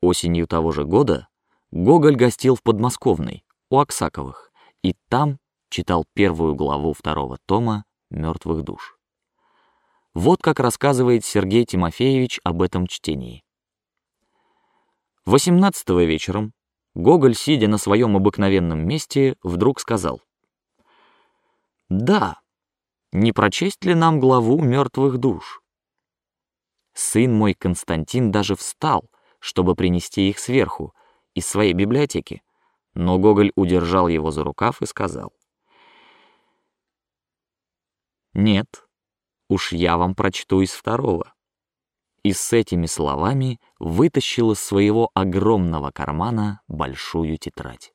Осенью того же года Гоголь гостил в Подмосковной у Аксаковых и там читал первую главу второго тома «Мертвых душ». Вот как рассказывает Сергей Тимофеевич об этом чтении. 18 вечером Гоголь, сидя на своем обыкновенном месте, вдруг сказал: "Да, не прочесть ли нам главу мертвых душ?" Сын мой Константин даже встал, чтобы принести их сверху из своей библиотеки, но Гоголь удержал его за рукав и сказал: "Нет, уж я вам прочту из второго." И с этими словами вытащил из своего огромного кармана большую тетрадь.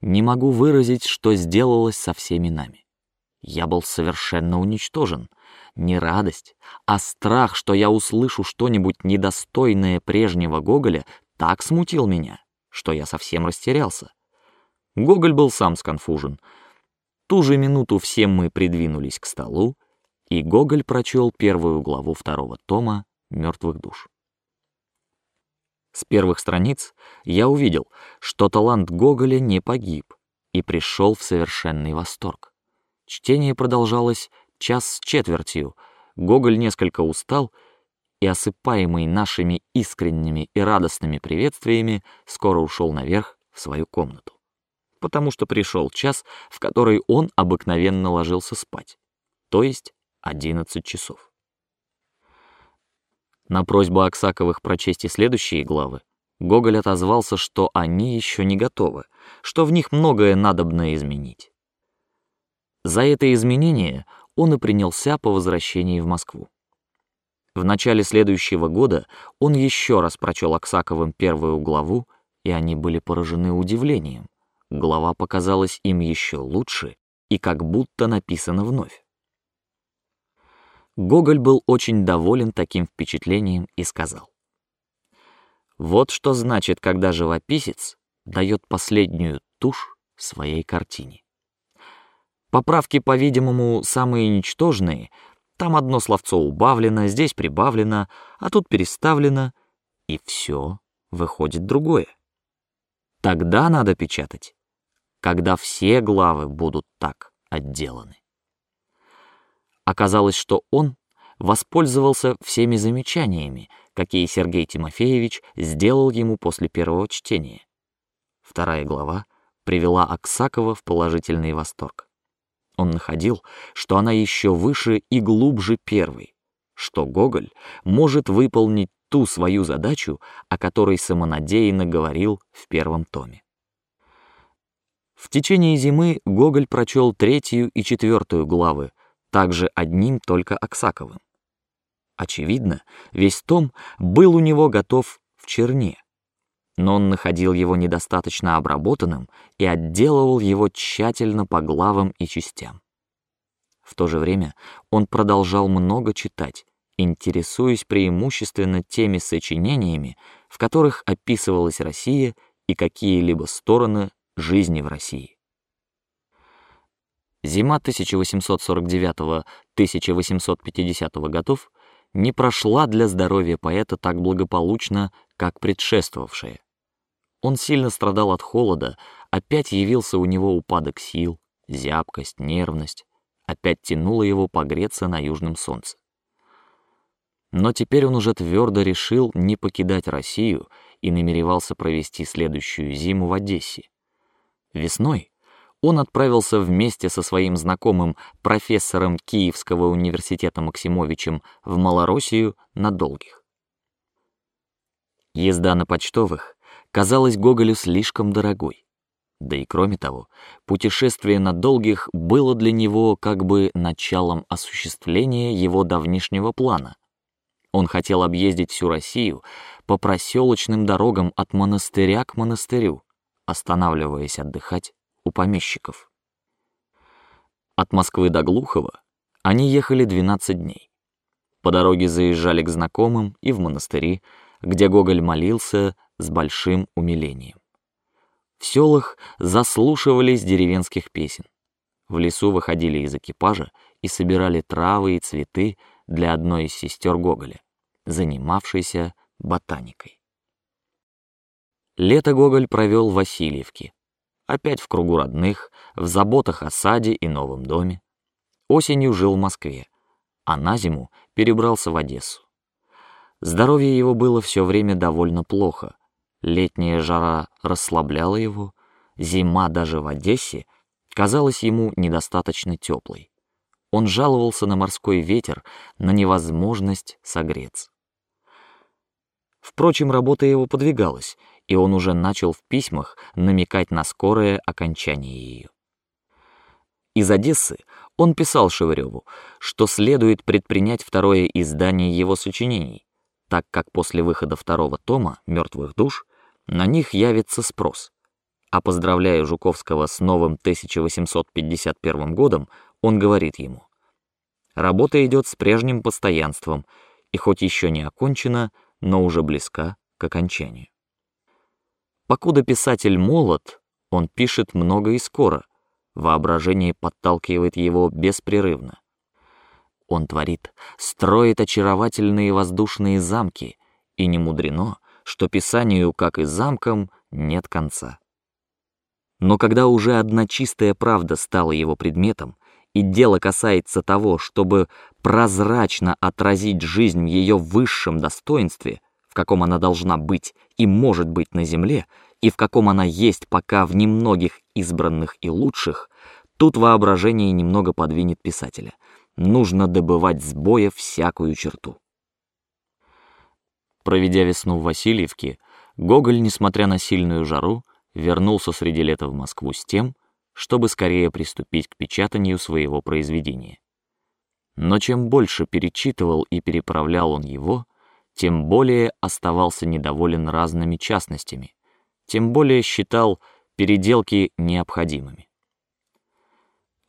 Не могу выразить, что сделалось со всеми нами. Я был совершенно уничтожен. Не радость, а страх, что я услышу что-нибудь недостойное прежнего Гоголя, так смутил меня, что я совсем растерялся. Гоголь был сам сконфужен. Ту же минуту все мы придвинулись к столу, и Гоголь прочел первую главу второго тома "Мертвых душ". С первых страниц я увидел, что талант Гоголя не погиб и пришел в совершенный восторг. Чтение продолжалось час с четвертью. Гоголь несколько устал и, осыпаемый нашими искренними и радостными приветствиями, скоро ушел наверх в свою комнату, потому что пришел час, в который он обыкновенно ложился спать, то есть одиннадцать часов. На просьбу Аксаковых прочесть и следующие главы Гоголь отозвался, что они еще не готовы, что в них многое надобно изменить. За это изменение он и принялся по возвращении в Москву. В начале следующего года он еще раз прочел Аксаковым первую главу, и они были поражены удивлением. Глава показалась им еще лучше и как будто написана вновь. Гоголь был очень доволен таким впечатлением и сказал: вот что значит, когда живописец дает последнюю тушь своей картине. Поправки, по-видимому, самые ничтожные, там одно словцо убавлено, здесь прибавлено, а тут переставлено, и все выходит другое. Тогда надо печатать, когда все главы будут так отделаны. Оказалось, что он воспользовался всеми замечаниями, какие Сергей Тимофеевич сделал ему после первого чтения. Вторая глава привела Аксакова в положительный восторг. Он находил, что она еще выше и глубже первой, что Гоголь может выполнить ту свою задачу, о которой самонадеянно говорил в первом томе. В течение зимы Гоголь прочел третью и четвертую главы, также одним только Аксаковым. Очевидно, весь том был у него готов в черне, но он находил его недостаточно обработанным и отделывал его тщательно по главам и частям. В то же время он продолжал много читать, интересуясь преимущественно теми сочинениями, в которых описывалась Россия и какие-либо стороны жизни в России. Зима 1849-1850 годов не прошла для здоровья поэта так благополучно, как предшествовавшая. Он сильно страдал от холода, опять явился у него упадок сил, зябкость, нервность, опять тянуло его погреться на южном солнце. Но теперь он уже твердо решил не покидать Россию и намеревался провести следующую зиму в Одессе. Весной он отправился вместе со своим знакомым профессором Киевского университета Максимовичем в Малороссию на долгих. Езда на почтовых казалась Гоголю слишком дорогой. Да и кроме того, путешествие на долгих было для него как бы началом осуществления его давнишнего плана. Он хотел объездить всю Россию по проселочным дорогам от монастыря к монастырю, останавливаясь отдыхать у помещиков. От Москвы до Глухова они ехали 12 дней. По дороге заезжали к знакомым и в монастыри, где Гоголь молился с большим умилением. В селах заслушивались деревенских песен. В лесу выходили из экипажа и собирали травы и цветы для одной из сестер Гоголя, занимавшейся ботаникой. Лето Гоголь провел в Васильевке, опять в кругу родных, в заботах о саде и новом доме. Осенью жил в Москве, а на зиму перебрался в Одессу. Здоровье его было все время довольно плохо. Летняя жара расслабляла его, зима даже в Одессе казалась ему недостаточно теплой. Он жаловался на морской ветер, на невозможность согреться. Впрочем, работа его подвигалась, и он уже начал в письмах намекать на скорое окончание ее. Из Одессы он писал Шевыреву, что следует предпринять второе издание его сочинений, так как после выхода второго тома «Мертвых душ» на них явится спрос. А поздравляя Жуковского с новым 1851 годом, он говорит ему: работа идет с прежним постоянством и хоть еще не окончена, но уже близка к окончанию. Покуда писатель молод, он пишет много и скоро. Воображение подталкивает его беспрерывно. Он творит, строит очаровательные воздушные замки, и не мудрено, что писанию, как и замкам, нет конца. Но когда уже одна чистая правда стала его предметом, и дело касается того, чтобы прозрачно отразить жизнь в ее высшем достоинстве, в каком она должна быть и может быть на земле, и в каком она есть пока в немногих избранных и лучших, тут воображение немного подвинет писателя. Нужно добывать с боя всякую черту. Проведя весну в Васильевке, Гоголь, несмотря на сильную жару, вернулся среди лета в Москву с тем, чтобы скорее приступить к печатанию своего произведения. Но чем больше перечитывал и переправлял он его, тем более оставался недоволен разными частностями, тем более считал переделки необходимыми.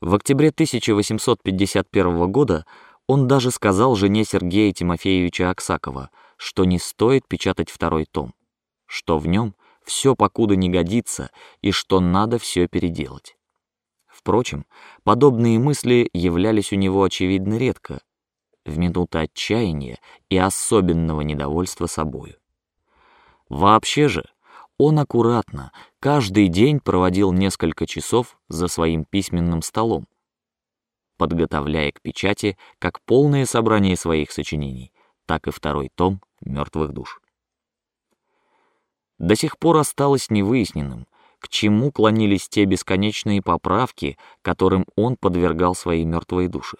В октябре 1851 года он даже сказал жене Сергея Тимофеевича Аксакова, что не стоит печатать второй том, что в нем все покуда не годится и что надо все переделать. Впрочем, подобные мысли являлись у него очевидно редко, в минуты отчаяния и особенного недовольства собою. Вообще же он аккуратно каждый день проводил несколько часов за своим письменным столом, подготовляя к печати как полное собрание своих сочинений, так и второй том мертвых душ. До сих пор осталось невыясненным, к чему клонились те бесконечные поправки, которым он подвергал свои мертвые души.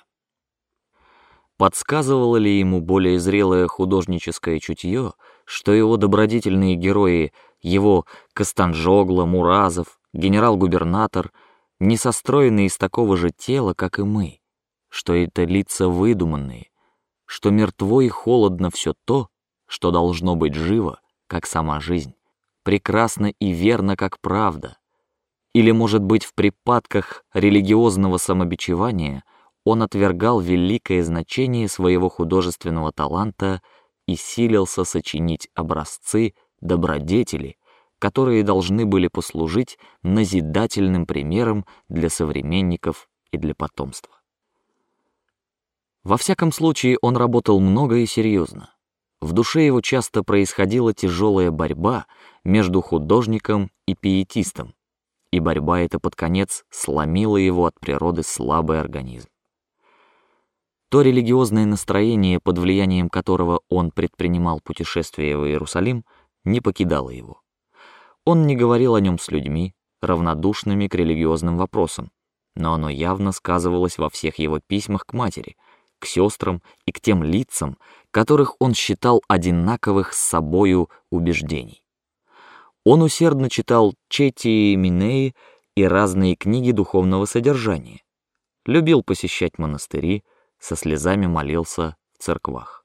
Подсказывало ли ему более зрелое художническое чутье, что его добродетельные герои, его Костанжогла, Муразов, генерал-губернатор, не состроены из такого же тела, как и мы, что это лица выдуманные, что мертво и холодно все то, что должно быть живо, как сама жизнь, прекрасно и верно, как правда, или, может быть, в припадках религиозного самобичевания – он отвергал великое значение своего художественного таланта и силился сочинить образцы добродетели, которые должны были послужить назидательным примером для современников и для потомства. Во всяком случае, он работал много и серьезно. В душе его часто происходила тяжелая борьба между художником и пиетистом, и борьба эта под конец сломила его от природы слабый организм. То религиозное настроение, под влиянием которого он предпринимал путешествие в Иерусалим, не покидало его. Он не говорил о нем с людьми, равнодушными к религиозным вопросам, но оно явно сказывалось во всех его письмах к матери, к сестрам и к тем лицам, которых он считал одинаковых с собою убеждений. Он усердно читал Чети Минеи и разные книги духовного содержания, любил посещать монастыри, со слезами молился в церквах.